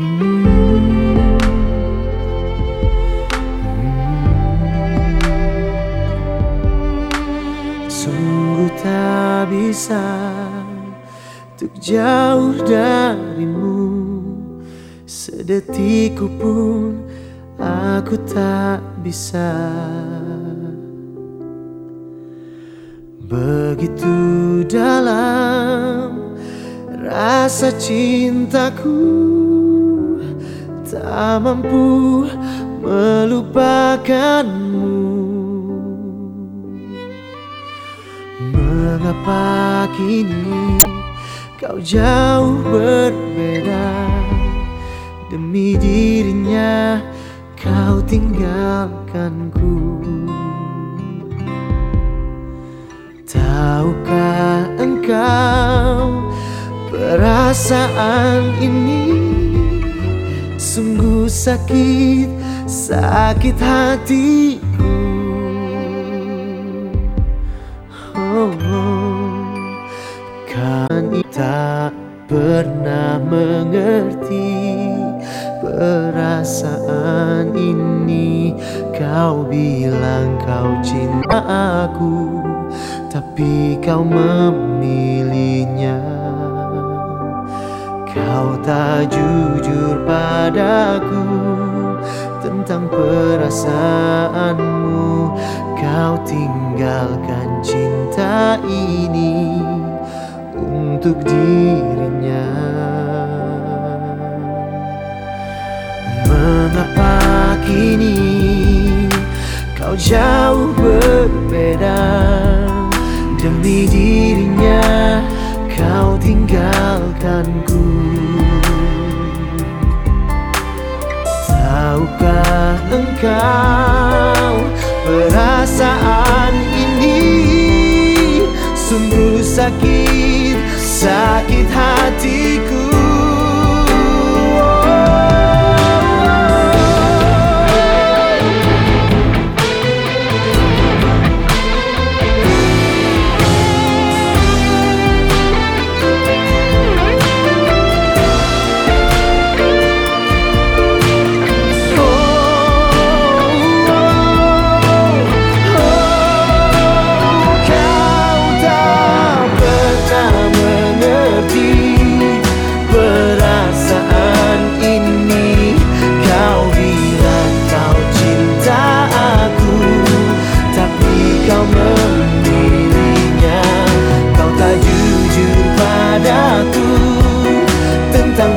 Sungguh tak bisa Untuk jauh darimu. Sedetikku pun Aku tak bisa. Begitu dalam Rasa cintaku Tak mampu melupakanmu. Mengapa kini kau jauh berbeda? Demi dirinya kau tinggalkanku. Tahukah engkau perasaan ini Sungguh sakit, sakit hatiku. Oh, Kan tak pernah mengerti perasaan ini. Kau bilang kau cinta aku Tapi kau memilihnya. Kau tak jujur padaku Tentang perasaanmu. Kau tinggalkan cinta ini Untuk dirinya. Mengapa kini Kau jauh berbeda? Demi dirinya Kau tinggalkanku Tahukah engkau Perasaan ini? Sungguh sakit Sakit hatiku kau memilihnya Kau tak jujur padaku Tentang